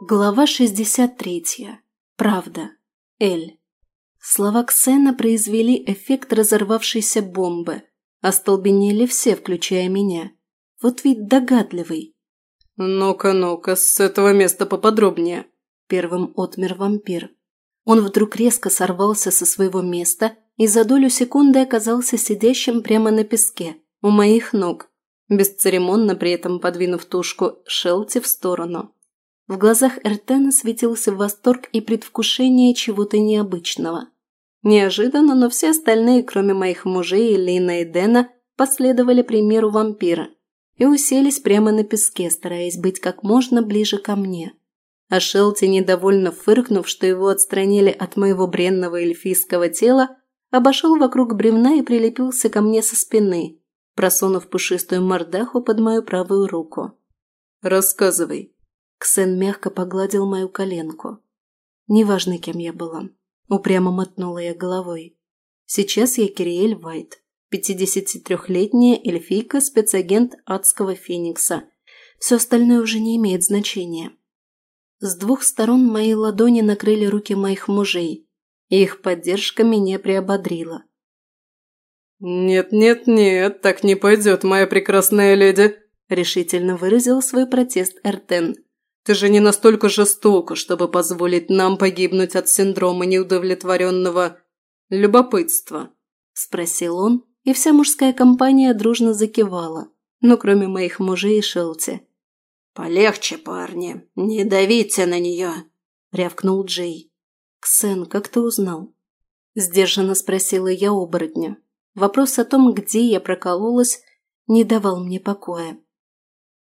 Глава 63. Правда. Эль. Слова Ксена произвели эффект разорвавшейся бомбы. Остолбенели все, включая меня. Вот ведь догадливый. «Ну-ка, ну-ка, с этого места поподробнее», – первым отмер вампир. Он вдруг резко сорвался со своего места и за долю секунды оказался сидящим прямо на песке, у моих ног, бесцеремонно при этом подвинув тушку Шелти в сторону. В глазах Эртена светился восторг и предвкушение чего-то необычного. Неожиданно, но все остальные, кроме моих мужей, Лина и Дэна, последовали примеру вампира и уселись прямо на песке, стараясь быть как можно ближе ко мне. А Шелти, недовольно фыркнув, что его отстранили от моего бренного эльфийского тела, обошел вокруг бревна и прилепился ко мне со спины, просунув пушистую мордаху под мою правую руку. «Рассказывай», Ксен мягко погладил мою коленку. Неважно, кем я была. Упрямо мотнула я головой. Сейчас я Кириэль Вайт, 53-летняя эльфийка, спецагент адского феникса. Все остальное уже не имеет значения. С двух сторон мои ладони накрыли руки моих мужей, и их поддержка меня приободрила. «Нет-нет-нет, так не пойдет, моя прекрасная леди», – решительно выразил свой протест Эртен – ты же не настолько жестока, чтобы позволить нам погибнуть от синдрома неудовлетворенного любопытства», – спросил он, и вся мужская компания дружно закивала, ну, кроме моих мужей и Шелти. «Полегче, парни, не давите на нее», – рявкнул Джей. «Ксен, как ты узнал?» – сдержанно спросила я оборотня. Вопрос о том, где я прокололась, не давал мне покоя.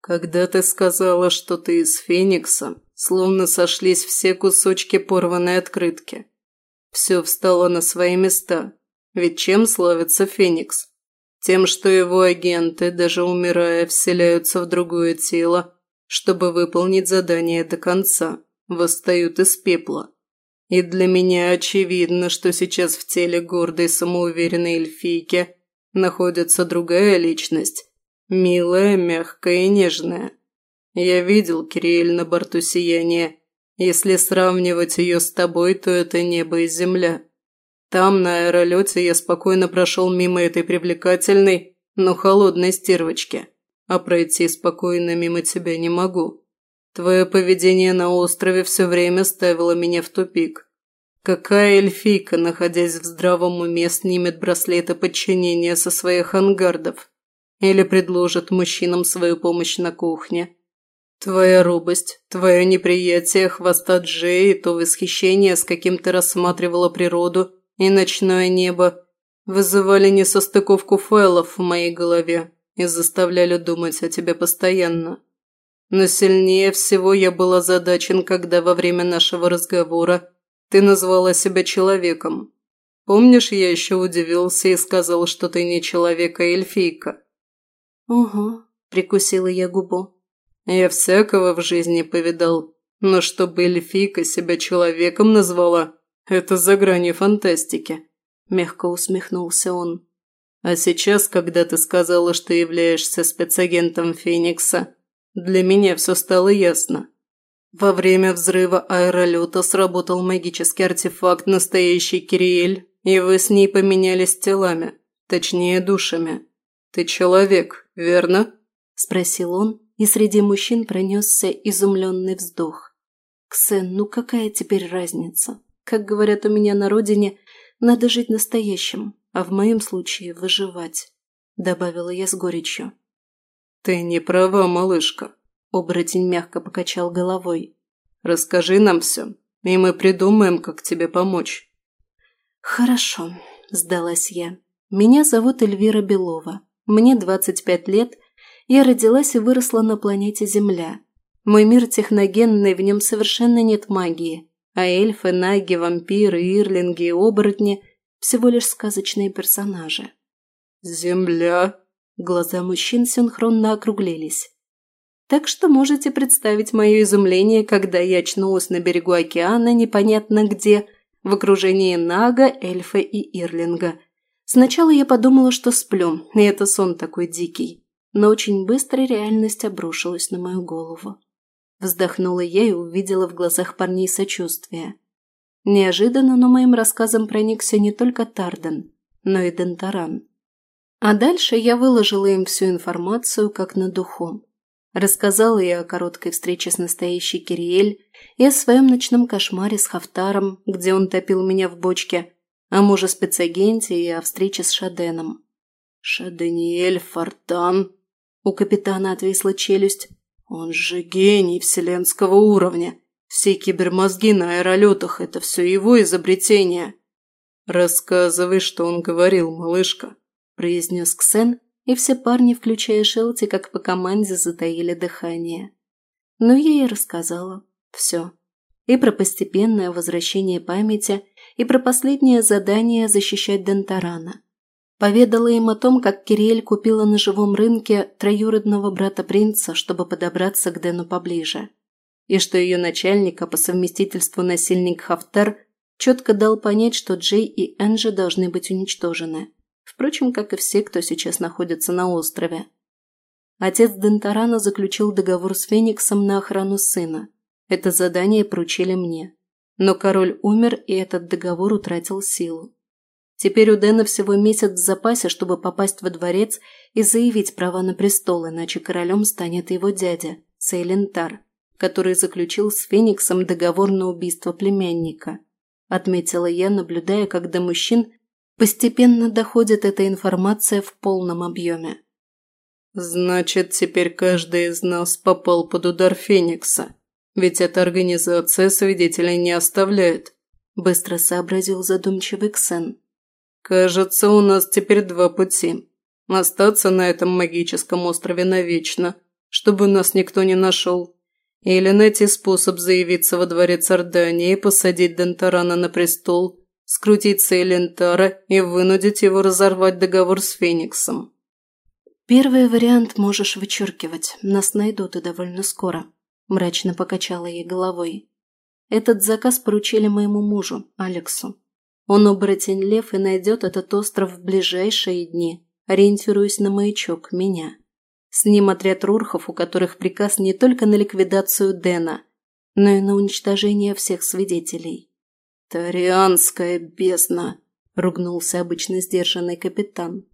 Когда ты сказала, что ты из Феникса, словно сошлись все кусочки порванной открытки. Все встало на свои места. Ведь чем славится Феникс? Тем, что его агенты, даже умирая, вселяются в другое тело, чтобы выполнить задание до конца, восстают из пепла. И для меня очевидно, что сейчас в теле гордой самоуверенной эльфийки находится другая личность, «Милая, мягкая и нежная. Я видел Кириэль на борту сияния. Если сравнивать ее с тобой, то это небо и земля. Там, на аэролете, я спокойно прошел мимо этой привлекательной, но холодной стервочки. А пройти спокойно мимо тебя не могу. Твое поведение на острове все время ставило меня в тупик. Какая эльфийка, находясь в здравом уме, снимет браслеты подчинения со своих ангардов? Или предложат мужчинам свою помощь на кухне. Твоя робость, твое неприятие хвоста Джей и то восхищение, с каким ты рассматривала природу и ночное небо, вызывали несостыковку файлов в моей голове и заставляли думать о тебе постоянно. Но сильнее всего я был озадачен, когда во время нашего разговора ты назвала себя человеком. Помнишь, я еще удивился и сказал, что ты не человек, а эльфийка? «Угу», – прикусила я губу. «Я всякого в жизни повидал, но чтобы эльфийка себя человеком назвала, это за гранью фантастики», – мягко усмехнулся он. «А сейчас, когда ты сказала, что являешься спецагентом Феникса, для меня все стало ясно. Во время взрыва аэролета сработал магический артефакт настоящий Кириэль, и вы с ней поменялись телами, точнее душами. «Ты человек, верно?» – спросил он, и среди мужчин пронесся изумленный вздох. «Ксен, ну какая теперь разница? Как говорят у меня на родине, надо жить настоящим, а в моем случае выживать», – добавила я с горечью. «Ты не права, малышка», – оборотень мягко покачал головой. «Расскажи нам все, и мы придумаем, как тебе помочь». «Хорошо», – сдалась я. «Меня зовут Эльвира Белова. Мне 25 лет, я родилась и выросла на планете Земля. Мой мир техногенный, в нем совершенно нет магии. А эльфы, наги, вампиры, ирлинги и оборотни – всего лишь сказочные персонажи. «Земля!» Глаза мужчин синхронно округлились. Так что можете представить мое изумление, когда я очнулась на берегу океана непонятно где, в окружении Нага, эльфа и Ирлинга, Сначала я подумала, что сплю, и это сон такой дикий. Но очень быстро реальность обрушилась на мою голову. Вздохнула я и увидела в глазах парней сочувствие. Неожиданно, но моим рассказом проникся не только Тарден, но и Дентаран. А дальше я выложила им всю информацию как на духу. Рассказала я о короткой встрече с настоящей Кириэль и о своем ночном кошмаре с Хафтаром, где он топил меня в бочке – о муже спецагенте и о встрече с Шаденом. «Шадениэль Фортан?» У капитана отвисла челюсть. «Он же гений вселенского уровня. Все кибермозги на аэролетах – это все его изобретение». «Рассказывай, что он говорил, малышка», – произнес Ксен, и все парни, включая и про постепенное возвращение памяти, и про последнее задание защищать Дентарана. Поведала им о том, как Кирель купила на живом рынке троюродного брата принца, чтобы подобраться к Дену поближе. И что ее начальника по совместительству насильник Хафтер четко дал понять, что Джей и Энджи должны быть уничтожены. Впрочем, как и все, кто сейчас находится на острове. Отец Дентарана заключил договор с Фениксом на охрану сына – это задание поручили мне. Но король умер, и этот договор утратил силу. Теперь у Дэна всего месяц в запасе, чтобы попасть во дворец и заявить права на престол, иначе королем станет его дядя, Сейлентар, который заключил с Фениксом договор на убийство племянника. Отметила я, наблюдая, как до мужчин постепенно доходит эта информация в полном объеме. «Значит, теперь каждый из нас попал под удар Феникса», ведь эта организация свидетелей не оставляет», – быстро сообразил задумчивый Ксен. «Кажется, у нас теперь два пути. Остаться на этом магическом острове навечно, чтобы нас никто не нашел. Или найти способ заявиться во дворец Ордании и посадить Дентарана на престол, скрутить Сейлентара и вынудить его разорвать договор с Фениксом». «Первый вариант можешь вычеркивать. Нас найдут и довольно скоро», Мрачно покачала ей головой. Этот заказ поручили моему мужу, Алексу. Он оборотень лев и найдет этот остров в ближайшие дни, ориентируясь на маячок, меня. С ним отряд рурхов, у которых приказ не только на ликвидацию Дэна, но и на уничтожение всех свидетелей. «Тарианская бездна!» – ругнулся обычно сдержанный капитан.